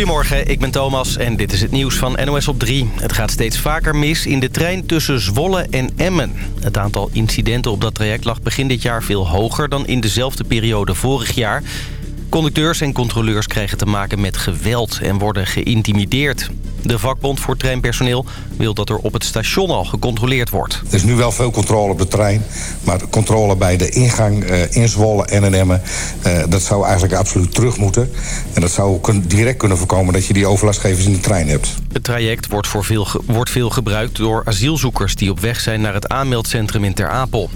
Goedemorgen, ik ben Thomas en dit is het nieuws van NOS op 3. Het gaat steeds vaker mis in de trein tussen Zwolle en Emmen. Het aantal incidenten op dat traject lag begin dit jaar veel hoger... dan in dezelfde periode vorig jaar... Conducteurs en controleurs krijgen te maken met geweld en worden geïntimideerd. De vakbond voor treinpersoneel wil dat er op het station al gecontroleerd wordt. Er is nu wel veel controle op de trein. Maar controle bij de ingang uh, in Zwolle en in Emmen... Uh, dat zou eigenlijk absoluut terug moeten. En dat zou kun, direct kunnen voorkomen dat je die overlastgevers in de trein hebt. Het traject wordt, voor veel, wordt veel gebruikt door asielzoekers... die op weg zijn naar het aanmeldcentrum in Ter Apel.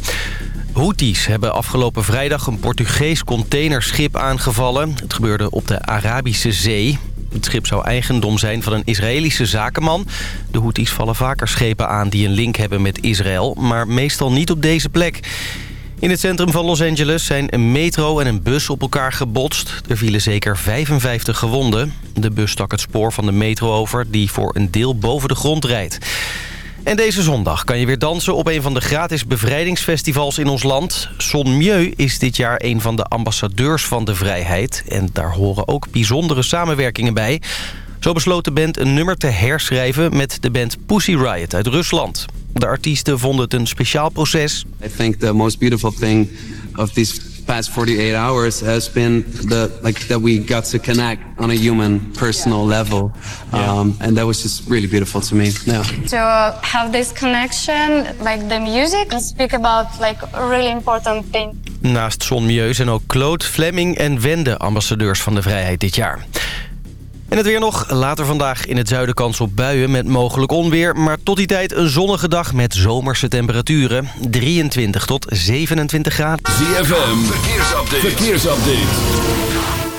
Houthis hebben afgelopen vrijdag een Portugees containerschip aangevallen. Het gebeurde op de Arabische Zee. Het schip zou eigendom zijn van een Israëlische zakenman. De Houthis vallen vaker schepen aan die een link hebben met Israël... maar meestal niet op deze plek. In het centrum van Los Angeles zijn een metro en een bus op elkaar gebotst. Er vielen zeker 55 gewonden. De bus stak het spoor van de metro over die voor een deel boven de grond rijdt. En deze zondag kan je weer dansen op een van de gratis bevrijdingsfestivals in ons land. Son Mieu is dit jaar een van de ambassadeurs van de vrijheid. En daar horen ook bijzondere samenwerkingen bij. Zo besloot de band een nummer te herschrijven met de band Pussy Riot uit Rusland. De artiesten vonden het een speciaal proces. I think the most beautiful thing of past 48 hours has been the like that we got to connect on a human personal level. Um, and that was just really beautiful to me. Yeah. To uh, have this connection like the music and speak about like a really important thing. Naast Son Mieu zijn ook Claude, Fleming en Wende ambassadeurs van de vrijheid dit jaar. En het weer nog. Later vandaag in het zuiden kans op buien met mogelijk onweer. Maar tot die tijd een zonnige dag met zomerse temperaturen. 23 tot 27 graden. ZFM, verkeersupdate. verkeersupdate.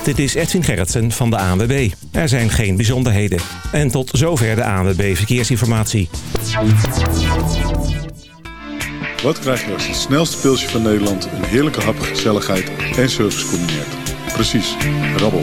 Dit is Edwin Gerritsen van de ANWB. Er zijn geen bijzonderheden. En tot zover de ANWB Verkeersinformatie. Wat krijg je als het snelste pilsje van Nederland... een heerlijke hap, gezelligheid en service combineert? Precies, rabbel.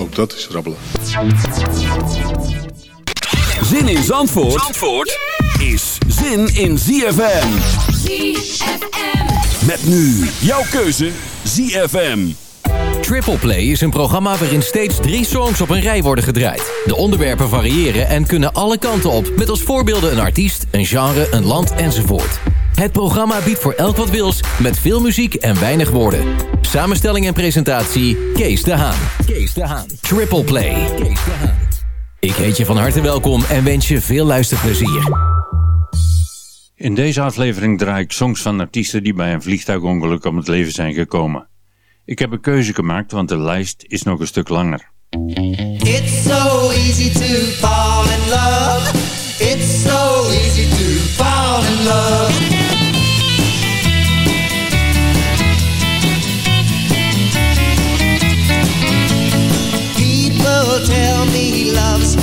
Ook dat is rabbelen. Zin in Zandvoort, Zandvoort is zin in ZFM. ZFM. Met nu jouw keuze ZFM. Triple Play is een programma waarin steeds drie songs op een rij worden gedraaid. De onderwerpen variëren en kunnen alle kanten op. Met als voorbeelden een artiest, een genre, een land enzovoort. Het programma biedt voor elk wat wils, met veel muziek en weinig woorden. Samenstelling en presentatie, Kees de Haan. Kees de Haan. Triple Play. Kees de Haan. Ik heet je van harte welkom en wens je veel luisterplezier. In deze aflevering draai ik songs van artiesten die bij een vliegtuigongeluk om het leven zijn gekomen. Ik heb een keuze gemaakt, want de lijst is nog een stuk langer. It's so easy to fall in love. It's so easy to fall in love.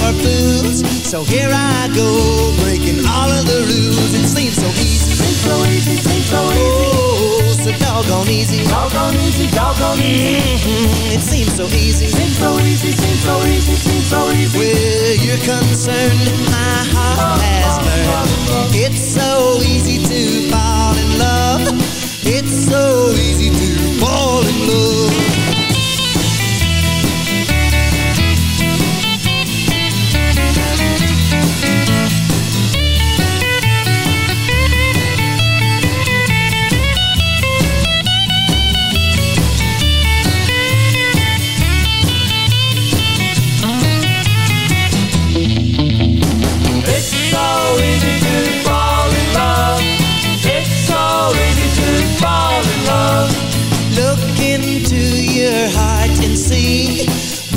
For fools. So here I go, breaking all of the rules. It seems so easy. Seems so easy, seems so easy. Oh, so doggone easy. Doggone easy, doggone easy. Mm-hmm. It seems so easy. Seems so easy, seems so easy, seems so easy. Where you're concerned, my heart has learned. It's so easy to fall in love. It's so easy to fall in love. see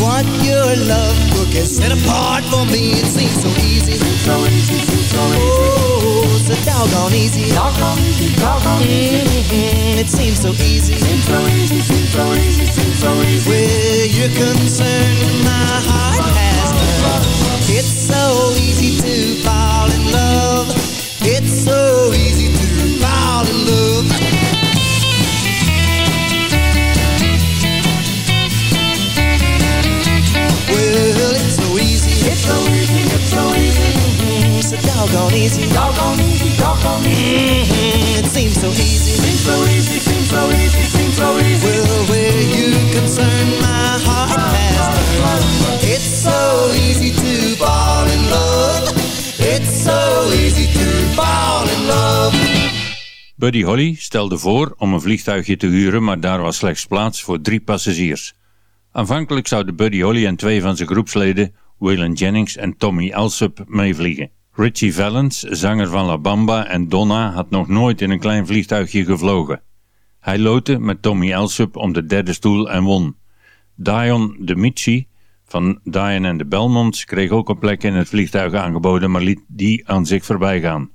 what your love book has set apart for me. It seems so easy, so easy, so easy. Oh, so doggone easy, doggone easy, doggone easy. Mm -hmm. It seems so easy, seems so easy, seems so easy, seems so easy. Where you're concerned, my heart has learned. It's so easy to fall in love. It's so easy to fall in love. Doggone easy. Doggone easy, doggone easy. Mm-hmm. It seems so easy. Seems so easy, seems so easy, seems so easy. Well, where you concerned, my heart has turned. It's so easy to fall in love. It's so easy to fall in love. Buddy Holly stelde voor om een vliegtuigje te huren, maar daar was slechts plaats voor drie passagiers. Aanvankelijk zouden Buddy Holly en twee van zijn groepsleden, Waylon Jennings en Tommy Alsop, meevliegen. Richie Valens, zanger van La Bamba en Donna, had nog nooit in een klein vliegtuigje gevlogen. Hij lootte met Tommy Alsop om de derde stoel en won. Dion de Michi van Dion en de Belmonts kreeg ook een plek in het vliegtuig aangeboden, maar liet die aan zich voorbij gaan.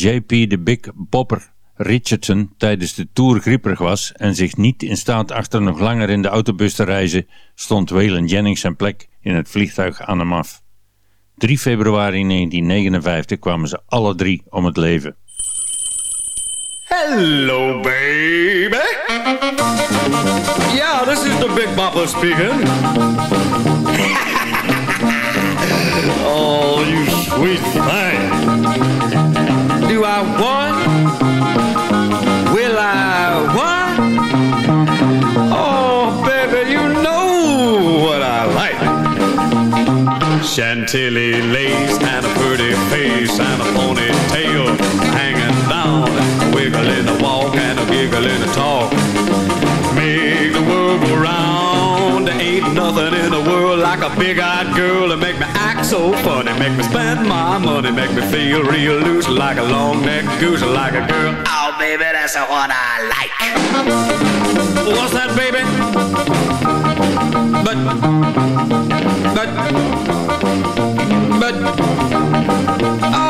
JP de Big Bopper Richardson tijdens de tour grieperig was en zich niet in staat achter nog langer in de autobus te reizen, stond Waylon Jennings zijn plek in het vliegtuig aan hem af. 3 februari 1959 kwamen ze alle drie om het leven. Hello, baby. Yeah, this is the Big Bopper speaking. oh, you sweet thing. Do I want? Will I want? Oh, baby, you know what I like. Chantilly lace and a pretty face like a big-eyed girl to make me act so funny, make me spend my money, make me feel real loose like a long-necked goose, like a girl. Oh, baby, that's what I like. What's that, baby? But, but, but, oh,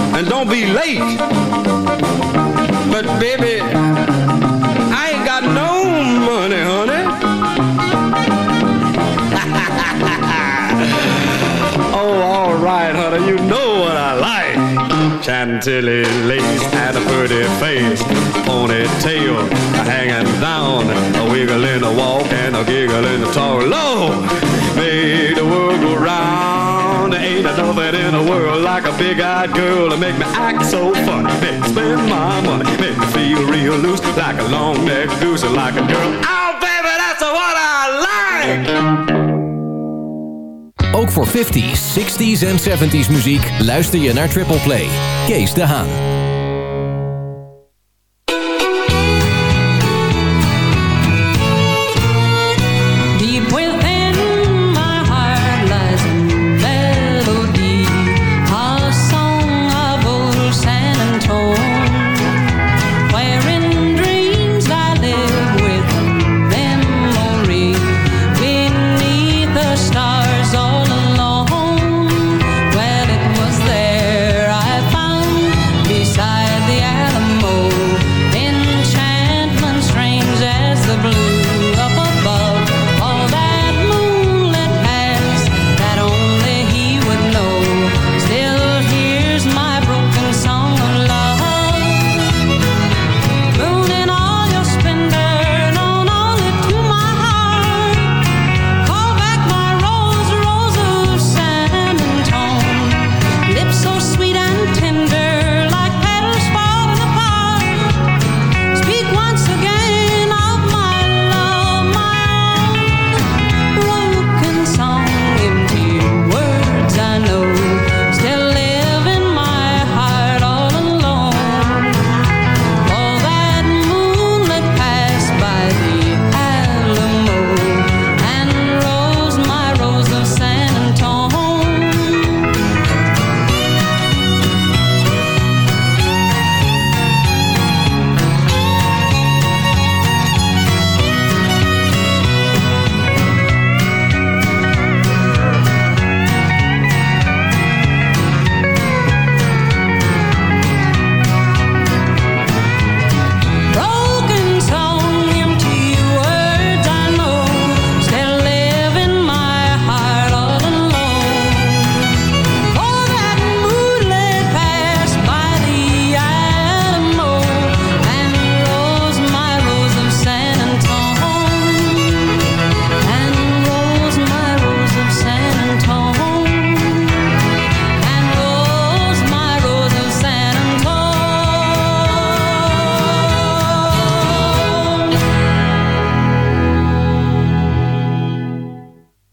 and don't be late. But baby, I ain't got no money, honey. oh, all right. honey. You know what I like. Chantilly lace and a pretty face, ponytail hanging down, a wiggle in the walk and a giggle in the talk. Lord, make the world go round. There ain't nothing in the world like a big-eyed girl to make me act so funny. Make me spend my money, make me feel real loose, like a long-necked goose and like a girl. Oh, baby, that's what I like. Ook voor 50s, 60s en 70s muziek luister je naar Triple Play. Kees de Haan.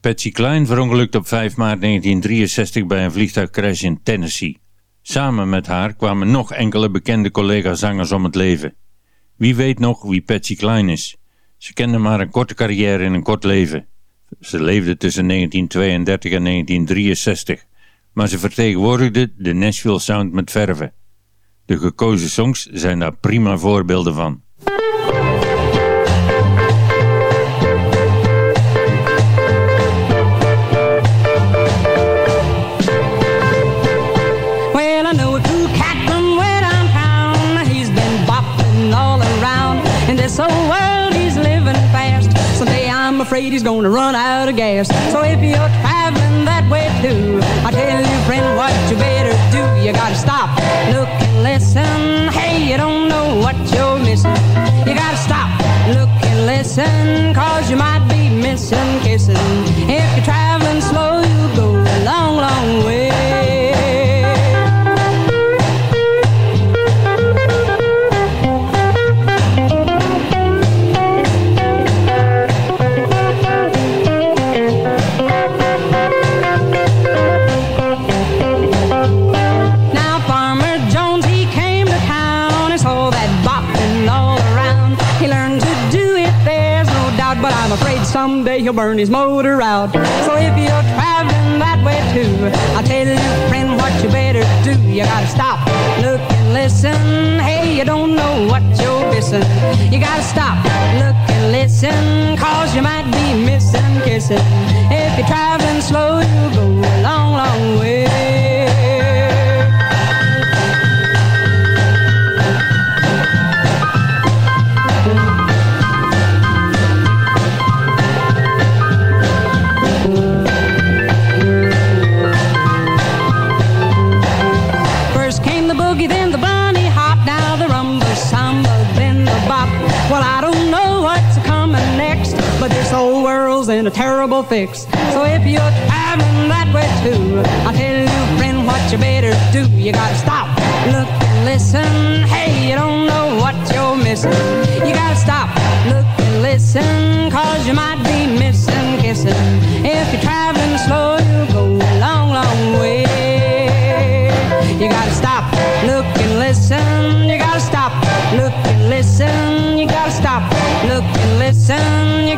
Patsy Cline verongelukt op 5 maart 1963 bij een vliegtuigcrash in Tennessee. Samen met haar kwamen nog enkele bekende collega-zangers om het leven. Wie weet nog wie Patsy Cline is? Ze kende maar een korte carrière in een kort leven. Ze leefde tussen 1932 en 1963, maar ze vertegenwoordigde de Nashville Sound met verve. De gekozen songs zijn daar prima voorbeelden van. Afraid he's gonna run out of gas. So if you're traveling that way too, I tell you, friend, what you better do. You gotta stop, look and listen. Hey, you don't know what you're missing. You gotta stop, look and listen. Cause you might be missing kissing. If you're traveling slow, he'll burn his motor out. So if you're traveling that way too, I'll tell you, friend, what you better do. You gotta stop, look and listen. Hey, you don't know what you're missing. You gotta stop, look and listen, cause you might be missing kissing. If you're traveling slow, you'll go a long, long way. Fix. So if you're traveling that way too, I'll tell you, friend, what you better do. You gotta stop, look, and listen. Hey, you don't know what you're missing. You gotta stop, look, and listen, cause you might be missing kissing. If you're traveling slow, you'll go a long, long way. You gotta stop, look, and listen. You gotta stop, look, and listen. You gotta stop, look, and listen. You.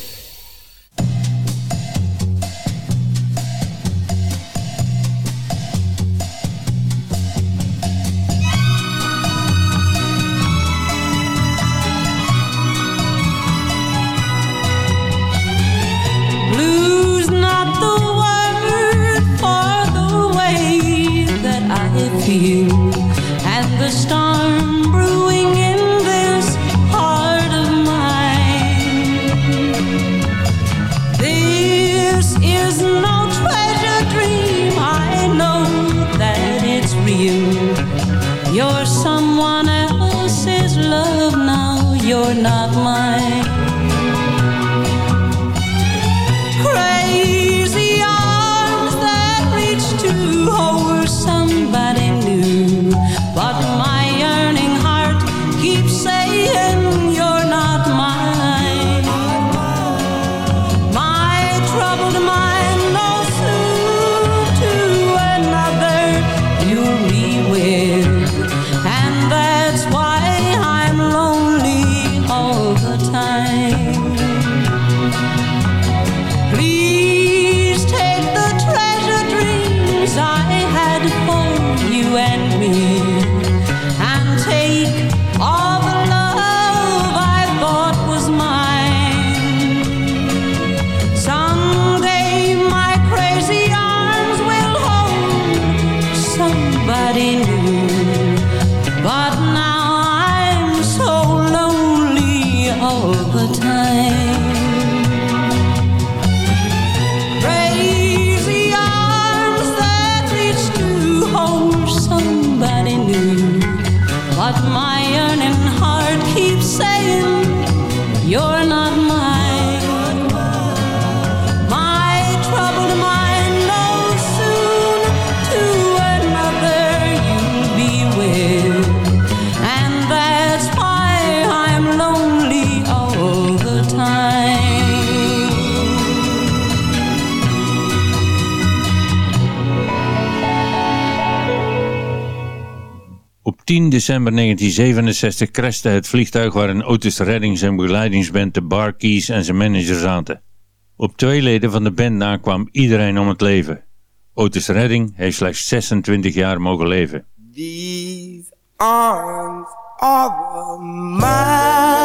December 1967 crashte het vliegtuig waarin Otis Reddings en begeleidingsband de Bar Keys en zijn manager zaten. Op twee leden van de band na kwam iedereen om het leven. Otis Redding heeft slechts 26 jaar mogen leven. These arms are mine.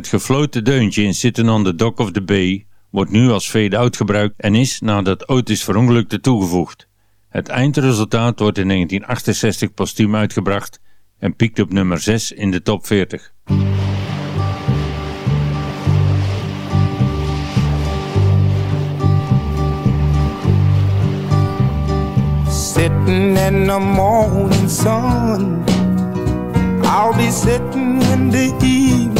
Het gefloten deuntje in Sitting on the Dock of the Bay wordt nu als fade-out gebruikt en is nadat Otis verongelukte toegevoegd. Het eindresultaat wordt in 1968 postuum uitgebracht en piekt op nummer 6 in de top 40. Sitting in the morning. I'll be sitting when the evening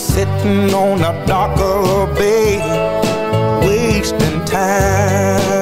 sitting on a dock of the bay, wasting time.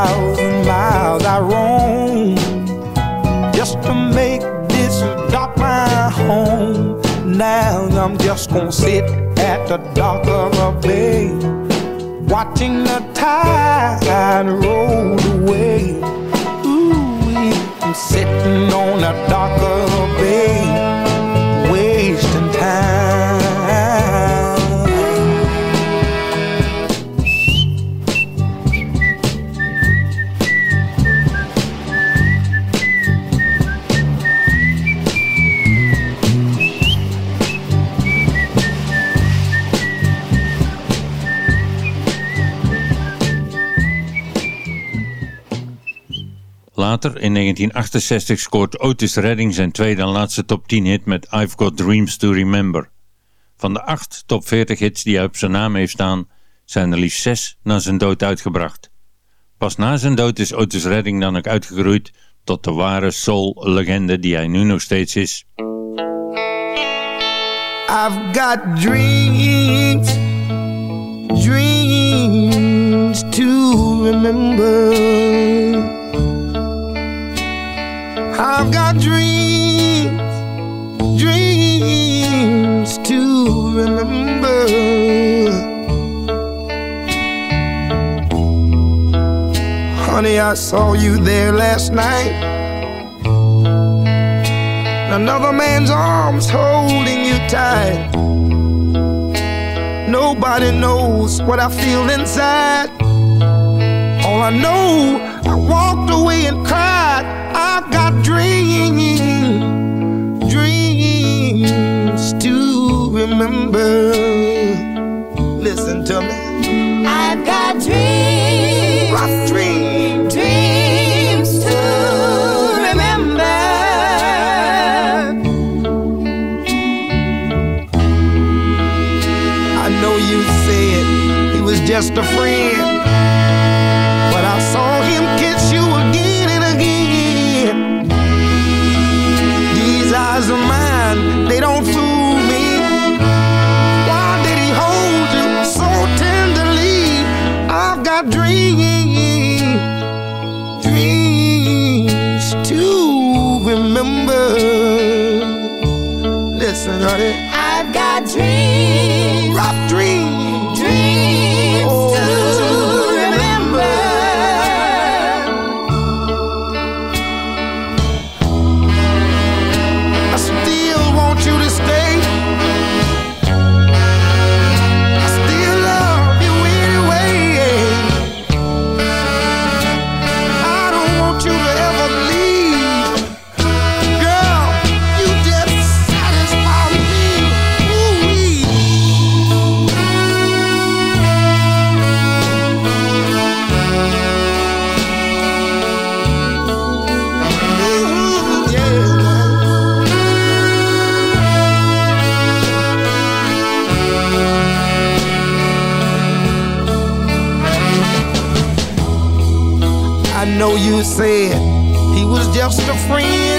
2,000 miles I roam just to make this dock my home. Now I'm just gonna sit at the dock of a bay, watching the tide roll away. Ooh, I'm sitting on the dock of a bay, Later, in 1968, scoort Otis Redding zijn tweede en laatste top 10 hit met I've Got Dreams to Remember. Van de acht top 40 hits die hij op zijn naam heeft staan, zijn er liefst zes na zijn dood uitgebracht. Pas na zijn dood is Otis Redding dan ook uitgegroeid tot de ware soul-legende die hij nu nog steeds is. I've got dreams, dreams to remember. I've got dreams, dreams to remember. Honey, I saw you there last night. Another man's arms holding you tight. Nobody knows what I feel inside. All I know, I walked away and cried. I've got dreams, dreams to remember. Listen to me. I've got dreams, dreams, dreams to remember. I know you said he was just a friend, escenario said he was just a friend.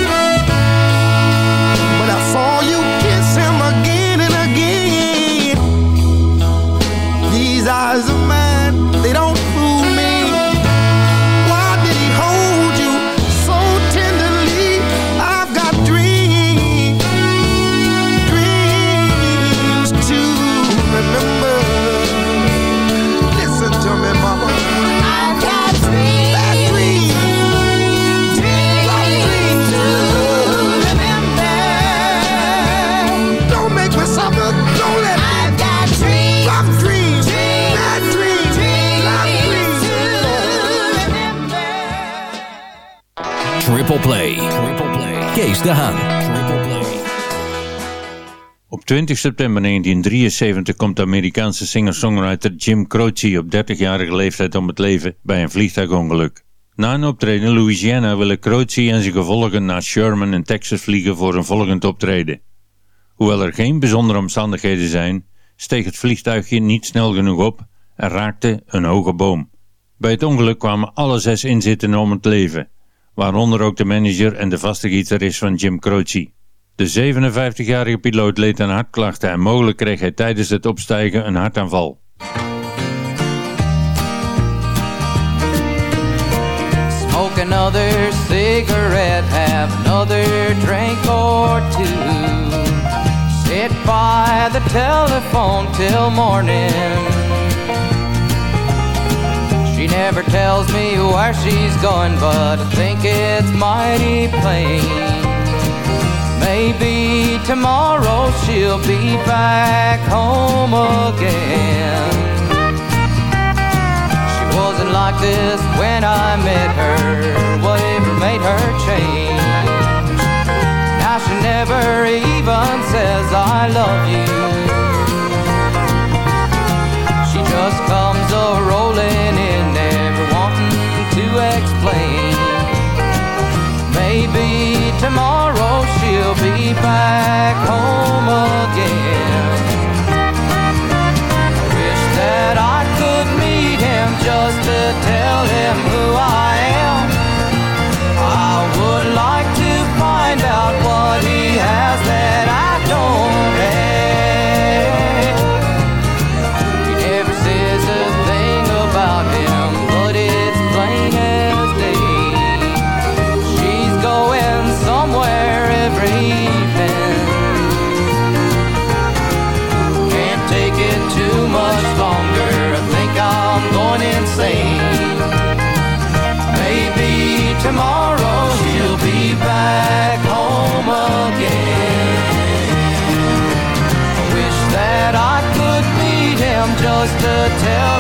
20 september 1973 komt de Amerikaanse singer-songwriter Jim Croce op 30-jarige leeftijd om het leven bij een vliegtuigongeluk. Na een optreden in Louisiana willen Croce en zijn gevolgen naar Sherman in Texas vliegen voor een volgend optreden. Hoewel er geen bijzondere omstandigheden zijn, steeg het vliegtuigje niet snel genoeg op en raakte een hoge boom. Bij het ongeluk kwamen alle zes inzittenden om het leven, waaronder ook de manager en de vaste gitarist van Jim Croce. De 57-jarige piloot leed aan hartklachten en mogelijk kreeg hij tijdens het opstijgen een hartaanval. Smoke another cigarette, have another drink or two. Sit by the telephone till morning. She never tells me where she's going, but I think it's mighty plain. Maybe tomorrow she'll be back home again. She wasn't like this when I met her. Whatever made her change? Now she never even says I love you. She just comes a rolling in, never wanting to explain. Maybe tomorrow she'll be back home again. I wish that I could meet him just to tell him who I am. To tell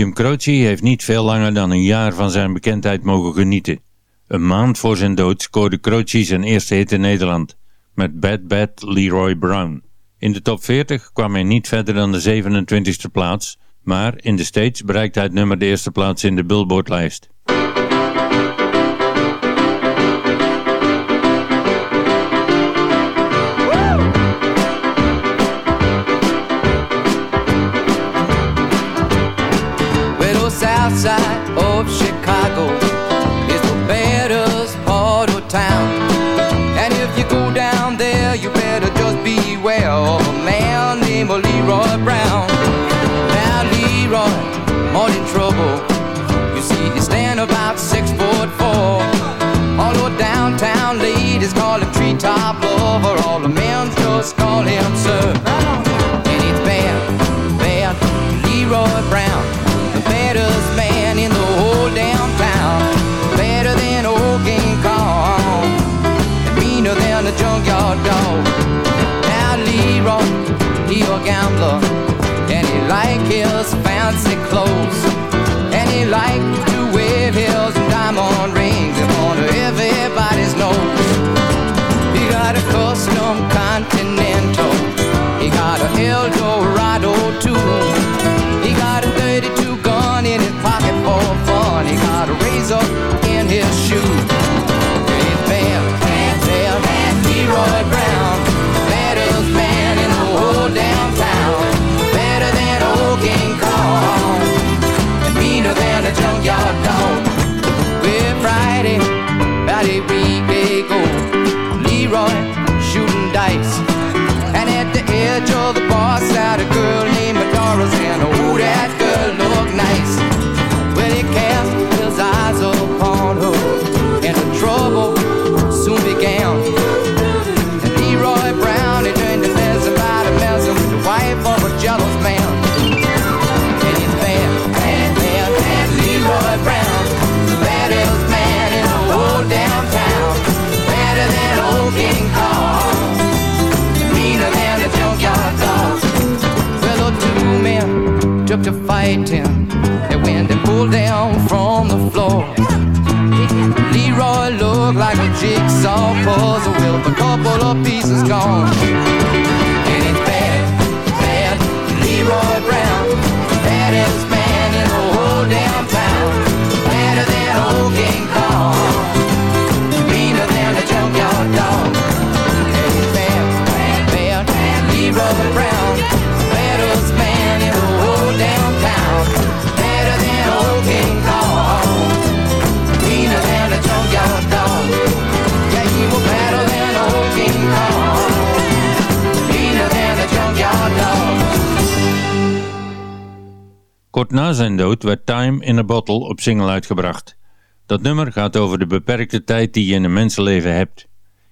Jim Croce heeft niet veel langer dan een jaar van zijn bekendheid mogen genieten. Een maand voor zijn dood scoorde Croce zijn eerste hit in Nederland met Bad Bad Leroy Brown. In de top 40 kwam hij niet verder dan de 27e plaats, maar in de States bereikte hij nummer de eerste plaats in de Billboard-lijst. call. And it's bad, bad, Leroy Brown, the baddest man in the whole damn town. Better than old King Kong, and meaner than a junkyard dog. Now Leroy, he a gambler, and he like his fancy clothes, and he like fighting, and when they pulled down from the floor. Leroy looked like a jigsaw puzzle with a couple of pieces gone. Kort na zijn dood werd Time in a Bottle op single uitgebracht. Dat nummer gaat over de beperkte tijd die je in een mensenleven hebt.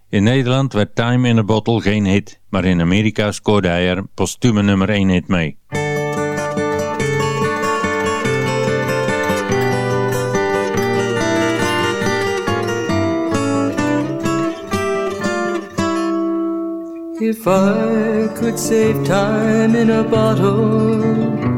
In Nederland werd Time in a Bottle geen hit, maar in Amerika scoorde hij er postume nummer 1 hit mee. Could save time in a bottle,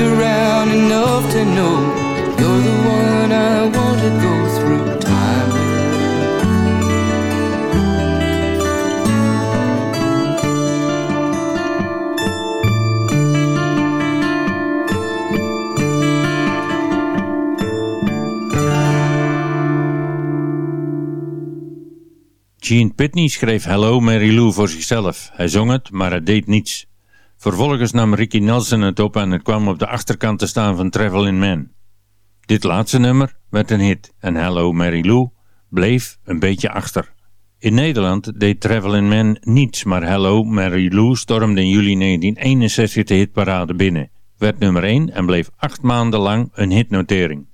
Around enough to know you're the one I want to go through time. Gene Pitney schreef Hello Mary Lou voor zichzelf. Hij zong het, maar het deed niets. Vervolgens nam Ricky Nelson het op en het kwam op de achterkant te staan van Travelin' Man. Dit laatste nummer werd een hit en Hello Mary Lou bleef een beetje achter. In Nederland deed Travelin' Man niets, maar Hello Mary Lou stormde in juli 1961 de hitparade binnen. werd nummer 1 en bleef acht maanden lang een hitnotering.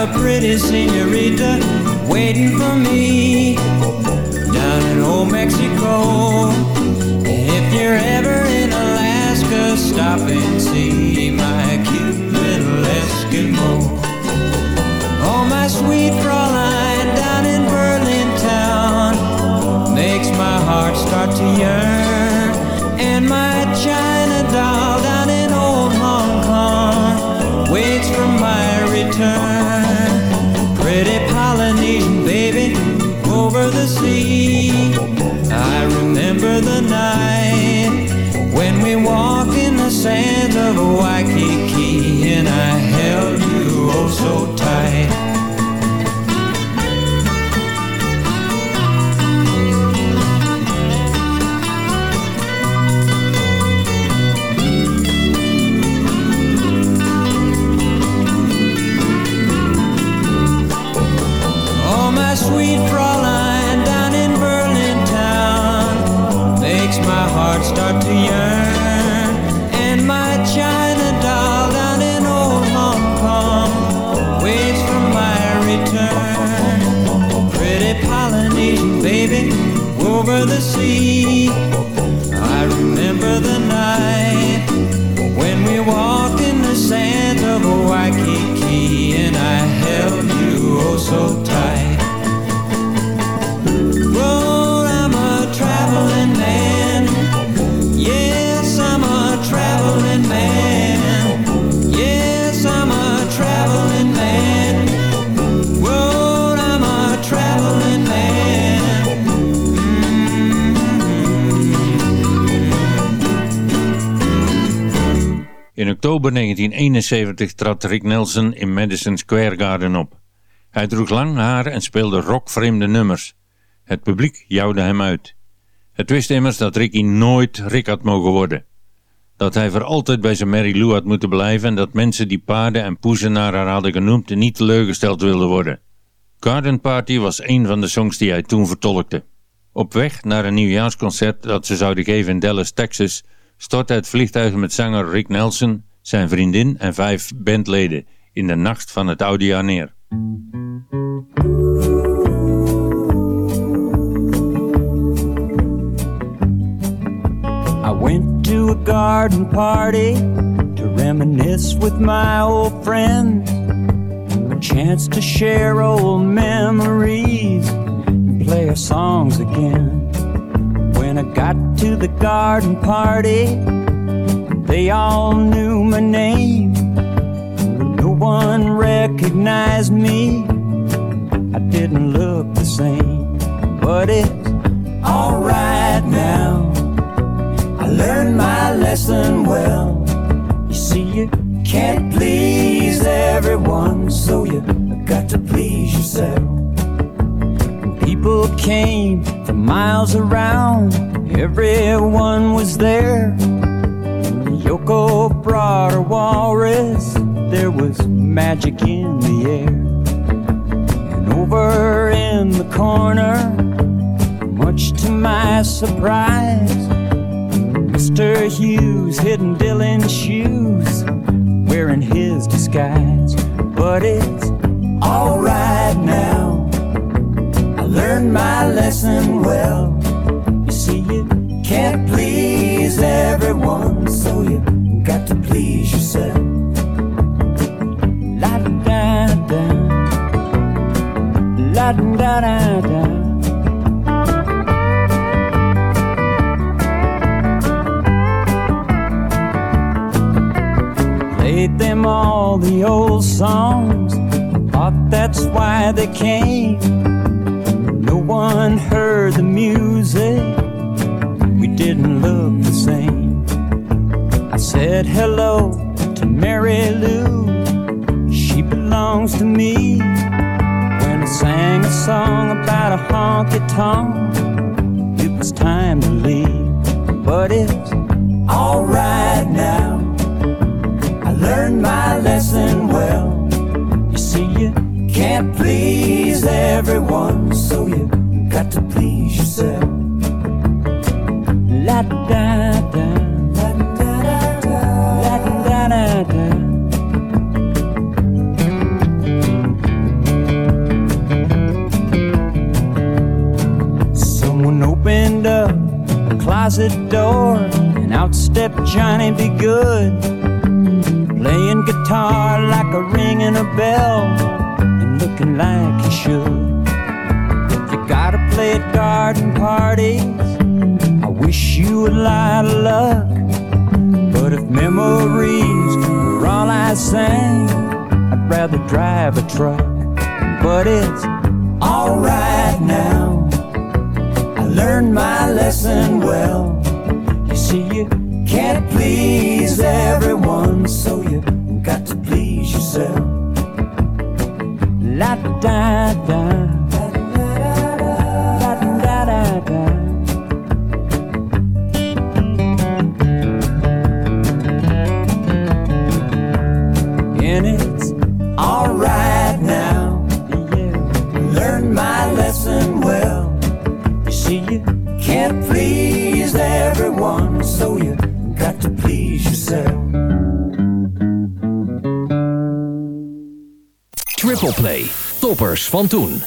A pretty senorita waiting for me down in old Mexico. And If you're ever in Alaska, stop and see my cute little Eskimo. Oh, my sweet Fraulein down in Berlin town makes my heart start to yearn. And my China doll I remember the night when we walked in the sands of Waikiki and I held you oh so over the sea. In oktober 1971 trad Rick Nelson in Madison Square Garden op. Hij droeg lang haar en speelde rockvreemde nummers. Het publiek jouwde hem uit. Het wist immers dat Ricky nooit Rick had mogen worden. Dat hij voor altijd bij zijn Mary Lou had moeten blijven en dat mensen die paarden en poezen naar haar hadden genoemd niet teleurgesteld wilden worden. Garden Party was een van de songs die hij toen vertolkte. Op weg naar een nieuwjaarsconcert dat ze zouden geven in Dallas, Texas, stortte het vliegtuig met zanger Rick Nelson, zijn vriendin en vijf bandleden in de nacht van het oude jaar neer. I went to a garden party to reminisce with my old friends. A chance to share old memories and play our songs again. When I got to the garden party, they all knew my name. No one recognized me. I didn't look the same, but it's alright now. I learned my lesson well. You see, you can't please everyone, so you got to please yourself. People came from miles around, everyone was there. Yoko brought her walrus, there was magic in the air. And over in the corner, much to my surprise, Mr. Hughes hidden Dylan's shoes, wearing his disguise. But it's alright now. Learned my lesson well. You see, you can't please everyone, so you got to please yourself. La da da, la da da da. played them all the old songs. Thought that's why they came. One heard the music. We didn't look the same. I said hello to Mary Lou. She belongs to me. When I sang a song about a honky tonk, it was time to leave. But it's alright now. I learned my lesson well. You see, you can't please everyone, so you got to please yourself. La da da. Someone opened up a closet door, and out stepped Johnny B. Goode playing guitar like a ringing a bell and looking like he should. Play at garden parties, I wish you a lot of luck. But if memories were all I sang, I'd rather drive a truck. But it's alright now. I learned my lesson well. You see, you can't please everyone, so you got to please yourself. La da van toen.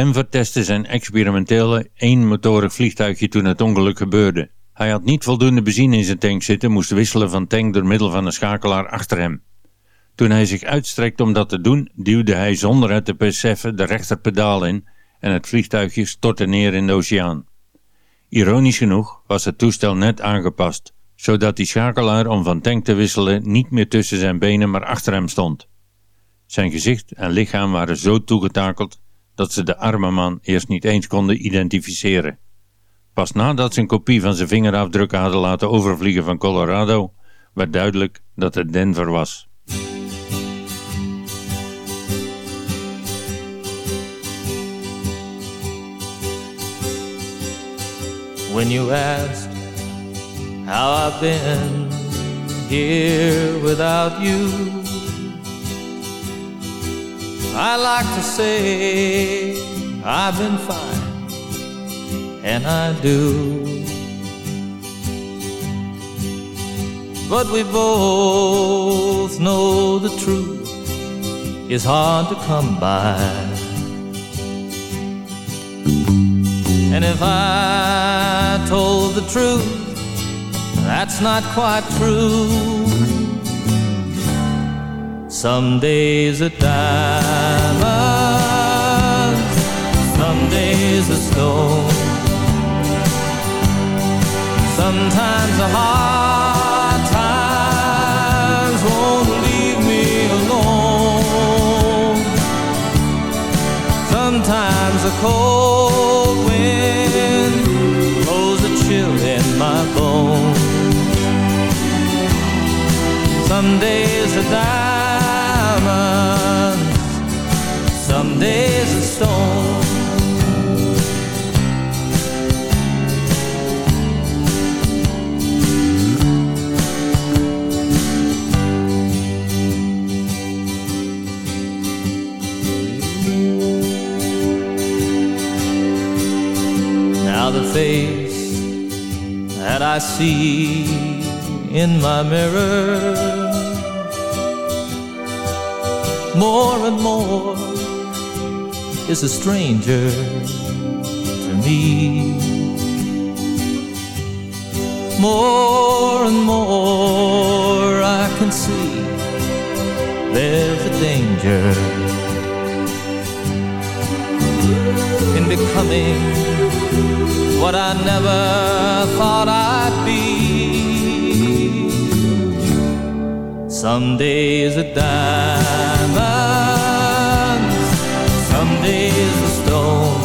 Denver testte zijn experimentele eenmotorig vliegtuigje toen het ongeluk gebeurde. Hij had niet voldoende benzine in zijn tank zitten, moest wisselen van tank door middel van een schakelaar achter hem. Toen hij zich uitstrekte om dat te doen, duwde hij zonder het te beseffen de rechterpedaal in en het vliegtuigje stortte neer in de oceaan. Ironisch genoeg was het toestel net aangepast, zodat die schakelaar om van tank te wisselen niet meer tussen zijn benen maar achter hem stond. Zijn gezicht en lichaam waren zo toegetakeld dat ze de arme man eerst niet eens konden identificeren. Pas nadat ze een kopie van zijn vingerafdrukken hadden laten overvliegen van Colorado, werd duidelijk dat het Denver was. When you asked how I've been here without you, I like to say I've been fine, and I do. But we both know the truth is hard to come by. And if I told the truth, that's not quite true. Some days a diamond, days a stone. Sometimes the hard times won't leave me alone. Sometimes a cold wind blows a chill in my bones. Some days a diamond, some days a stone. I see in my mirror more and more is a stranger to me. More and more I can see there's a danger in becoming what I never thought I'd be. Some days a diamond, some days a stone,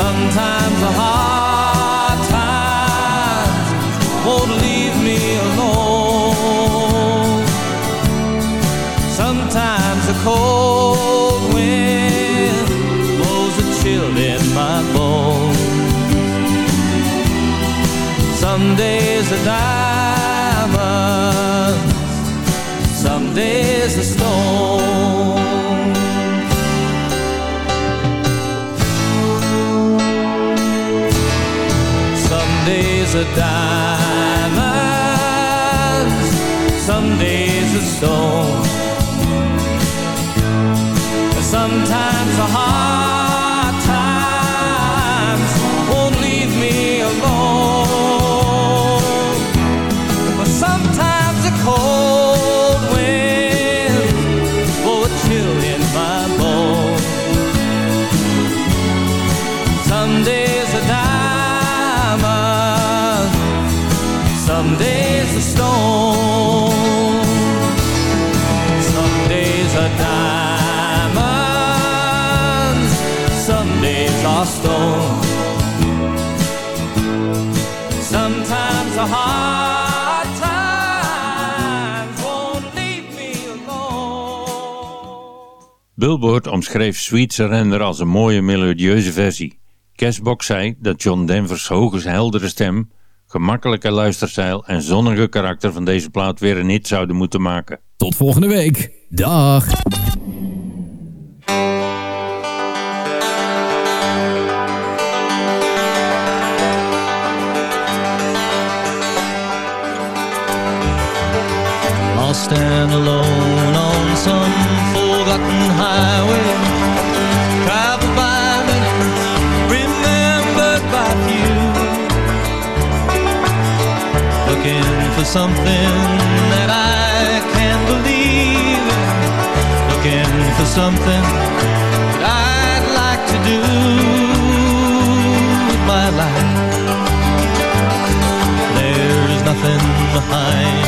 sometimes a heart. Some days are diamonds, some days are stone. Some days are diamonds, some days are stone. Sometimes the hard Billboard omschreef Sweet Surrender als een mooie melodieuze versie. Cashbox zei dat John Denver's hoge heldere stem, gemakkelijke luisterstijl en zonnige karakter van deze plaat weer een hit zouden moeten maken. Tot volgende week. Dag. Lost stand alone on some forgotten highway. Traveled by many, remembered by few. Looking for something that I can believe in. Looking for something that I'd like to do with my life. There's nothing behind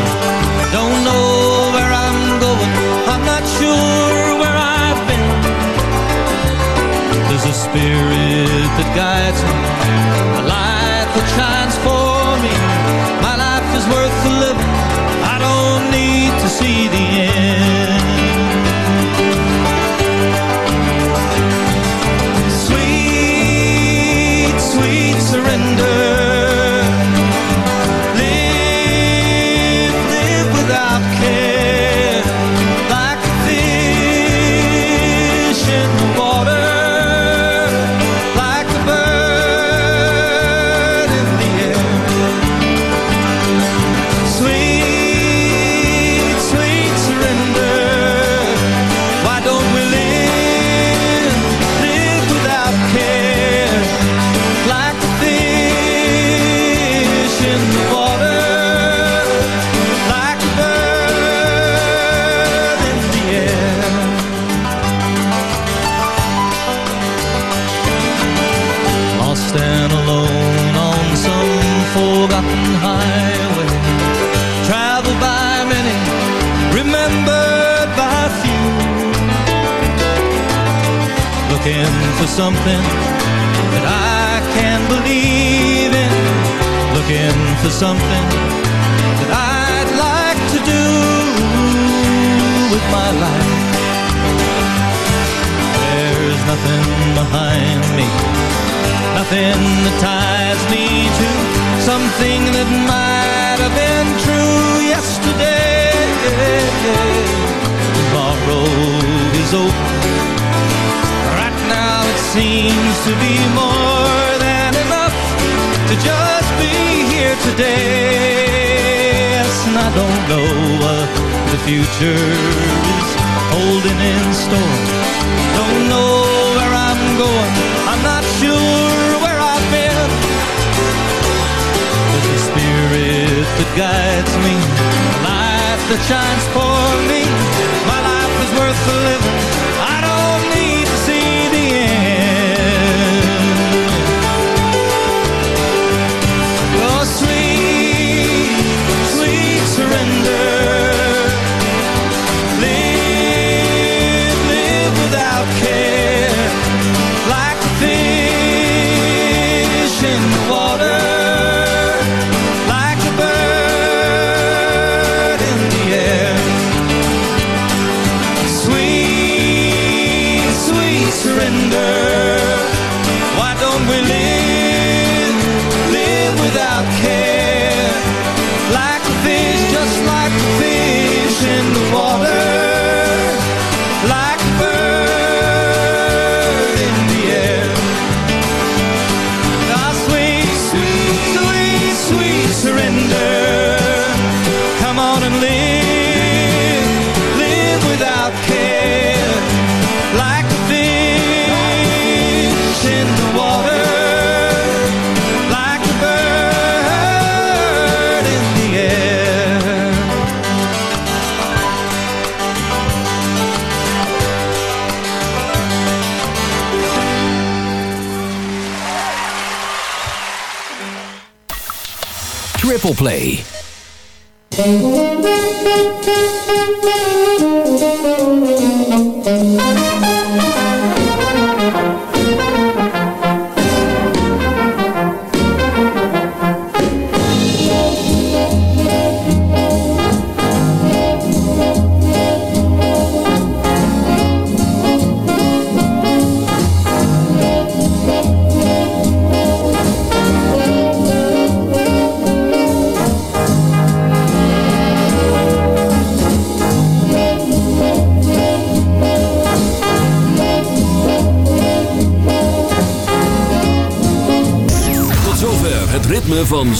Spirit that guides me, a light that shines something that I can believe in. Looking for something that I'd like to do with my life. There's nothing behind me, nothing that ties me to something that might have been true yesterday. Tomorrow is open seems to be more than enough to just be here today. Yes, and I don't know what the future is holding in store. Don't know where I'm going. I'm not sure where I've been. But the spirit that guides me, the light that shines for me, my life is worth living Play.